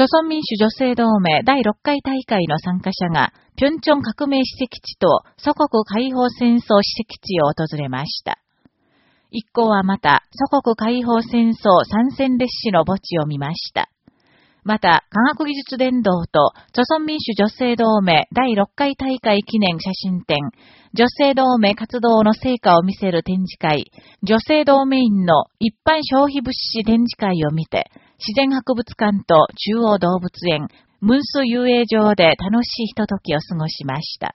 朝鮮民主女性同盟第6回大会の参加者が、平昌革命史跡地と祖国解放戦争史跡地を訪れました。一行はまた、祖国解放戦争参戦列車の墓地を見ました。また、科学技術伝道と、朝鮮民主女性同盟第6回大会記念写真展、女性同盟活動の成果を見せる展示会、女性同盟員の一般消費物資展示会を見て、自然博物館と中央動物園、ムンス遊泳場で楽しいひとときを過ごしました。